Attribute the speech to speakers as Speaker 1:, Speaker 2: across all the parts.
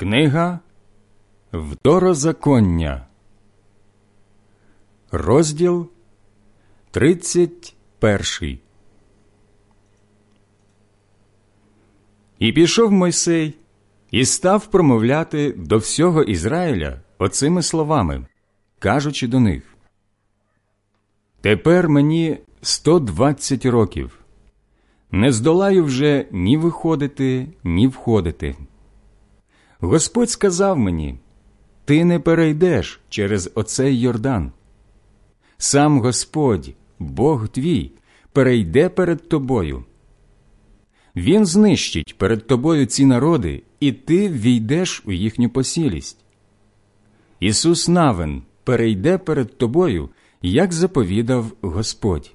Speaker 1: Книга Второзаконня, розділ 31 І пішов Мойсей і став промовляти до всього Ізраїля оцими словами, кажучи до них Тепер мені 120 років. Не здолаю вже ні виходити, ні входити. Господь сказав мені Ти не перейдеш через оцей Йордан. Сам Господь, Бог твій, перейде перед тобою. Він знищить перед тобою ці народи, і ти війдеш у їхню посілість. Ісус Навин перейде перед тобою, як заповідав Господь.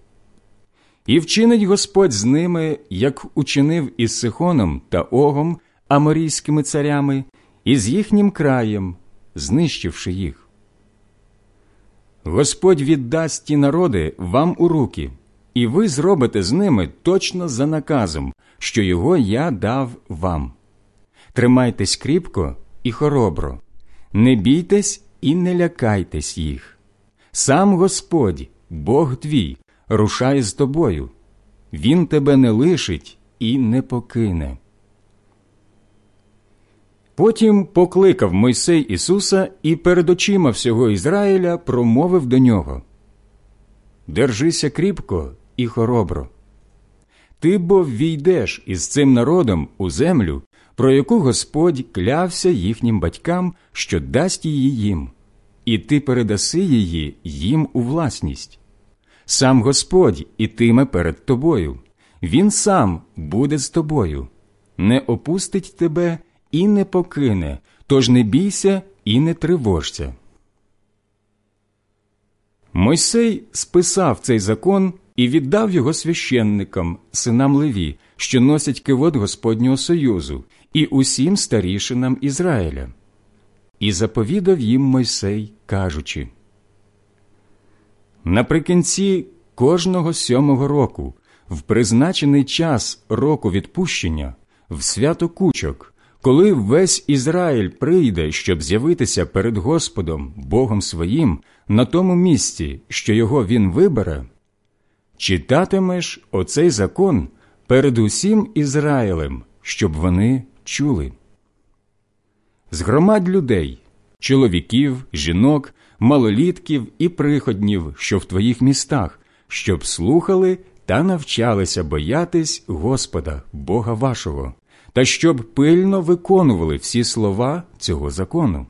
Speaker 1: І вчинить Господь з ними, як учинив із Сихоном та Огом, аморійськими царями, і з їхнім краєм, знищивши їх. Господь віддасть ті народи вам у руки, і ви зробите з ними точно за наказом, що його я дав вам. Тримайтесь кріпко і хоробро, не бійтесь і не лякайтесь їх. Сам Господь, Бог твій, рушає з тобою, Він тебе не лишить і не покине. Потім покликав Мойсей Ісуса і перед очима всього Ізраїля промовив до нього Держися кріпко і хоробро. Ти бо війдеш із цим народом у землю, про яку Господь клявся їхнім батькам, що дасть її їм, і ти передаси її їм у власність. Сам Господь ітиме перед тобою, Він сам буде з тобою, не опустить тебе і не покине, тож не бійся і не тривожся. Мойсей списав цей закон і віддав його священникам, синам Леві, що носять кивот Господнього Союзу, і усім старішинам Ізраїля. І заповідав їм Мойсей, кажучи Наприкінці кожного сьомого року, в призначений час року відпущення, в свято кучок, коли весь Ізраїль прийде, щоб з'явитися перед Господом, Богом своїм, на тому місці, що його він вибере, читатимеш оцей закон перед усім Ізраїлем, щоб вони чули. З громад людей, чоловіків, жінок, малолітків і приходнів, що в твоїх містах, щоб слухали та навчалися боятись Господа, Бога вашого та щоб пильно виконували всі слова цього закону.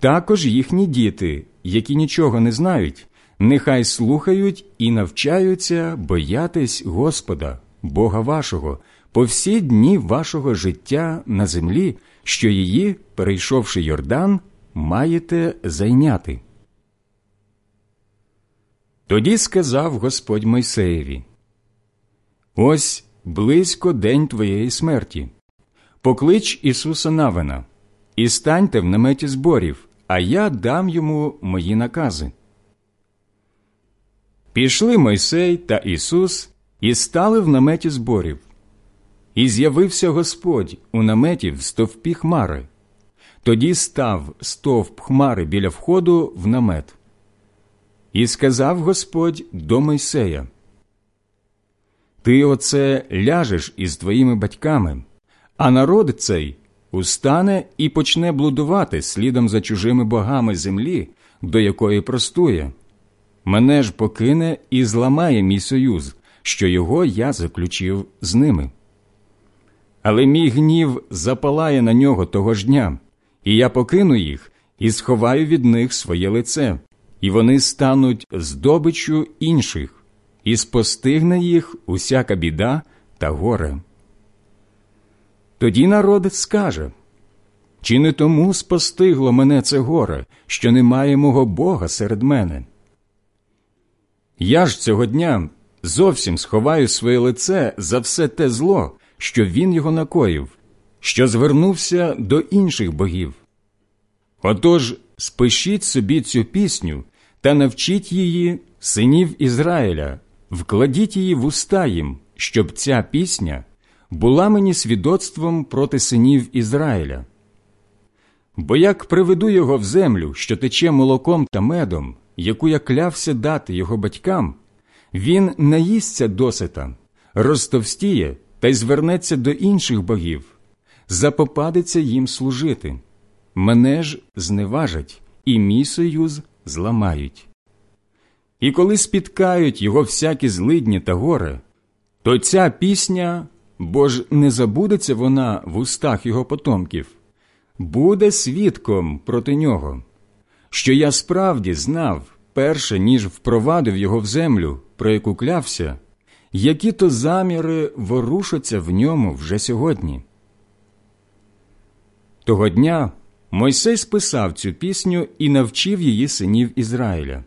Speaker 1: Також їхні діти, які нічого не знають, нехай слухають і навчаються боятись Господа, Бога вашого, по всі дні вашого життя на землі, що її, перейшовши Йордан, маєте зайняти. Тоді сказав Господь Мойсеєві Ось близько день твоєї смерті. Поклич Ісуса Навина і станьте в наметі зборів, а я дам йому мої накази. Пішли Мойсей та Ісус і стали в наметі зборів. І з'явився Господь у наметі в стовпі хмари. Тоді став стовп хмари біля входу в намет. І сказав Господь до Мойсея ти оце ляжеш із твоїми батьками, а народ цей устане і почне блудувати слідом за чужими богами землі, до якої простує. Мене ж покине і зламає мій союз, що його я заключив з ними. Але мій гнів запалає на нього того ж дня, і я покину їх і сховаю від них своє лице, і вони стануть здобиччю інших і спостигне їх усяка біда та горе. Тоді народ скаже чи не тому спостигло мене це горе, що немає мого Бога серед мене? Я ж цього дня зовсім сховаю своє лице за все те зло, що він його накоїв, що звернувся до інших богів. Отож спишіть собі цю пісню та навчіть її синів Ізраїля, Вкладіть її в уста їм, щоб ця пісня була мені свідоцтвом проти синів Ізраїля. Бо як приведу його в землю, що тече молоком та медом, яку я клявся дати його батькам, він наїсться досита, розтовстіє та й звернеться до інших богів, запопадиться їм служити. Мене ж зневажать, і мій союз зламають. І коли спіткають його всякі злидні та горе, то ця пісня, бо ж не забудеться вона в устах його потомків, буде свідком проти нього, що я справді знав, перше ніж впровадив його в землю, про яку клявся, які то заміри ворушаться в ньому вже сьогодні. Того дня Мойсей списав цю пісню і навчив її синів Ізраїля.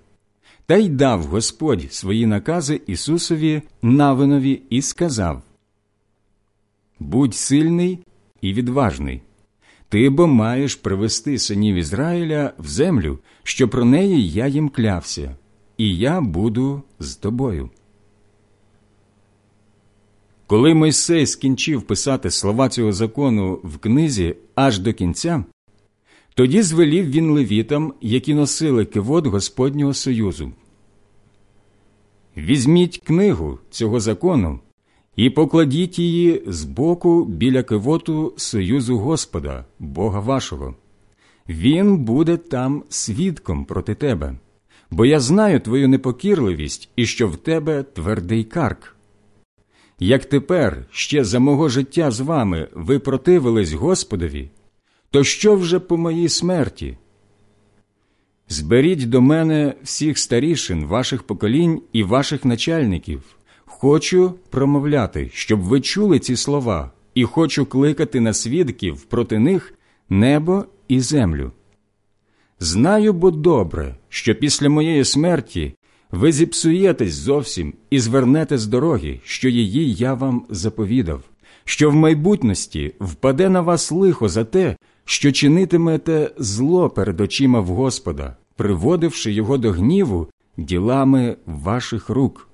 Speaker 1: Та й дав Господь свої накази Ісусові Навинові і сказав Будь сильний і відважний, ти бо маєш привести синів Ізраїля в землю, що про неї я їм клявся, і я буду з тобою. Коли Мойсей скінчив писати слова цього закону в книзі аж до кінця, тоді звелів він левітам, які носили кивот Господнього Союзу. Візьміть книгу цього закону і покладіть її збоку біля кивоту Союзу Господа, Бога вашого. Він буде там свідком проти тебе, бо я знаю твою непокірливість і що в тебе твердий карк. Як тепер ще за мого життя з вами ви противились Господові, то що вже по моїй смерті? Зберіть до мене всіх старішин ваших поколінь і ваших начальників. Хочу промовляти, щоб ви чули ці слова, і хочу кликати на свідків проти них небо і землю. Знаю бо добре, що після моєї смерті ви зіпсуєтесь зовсім і звернете з дороги, що її я вам заповідав, що в майбутності впаде на вас лихо за те, що чинитимете зло перед очима в Господа, приводивши його до гніву ділами ваших рук.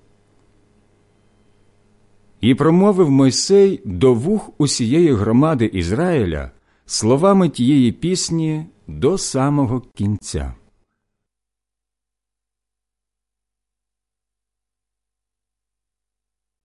Speaker 1: І промовив Мойсей до вух усієї громади Ізраїля словами тієї пісні до самого кінця.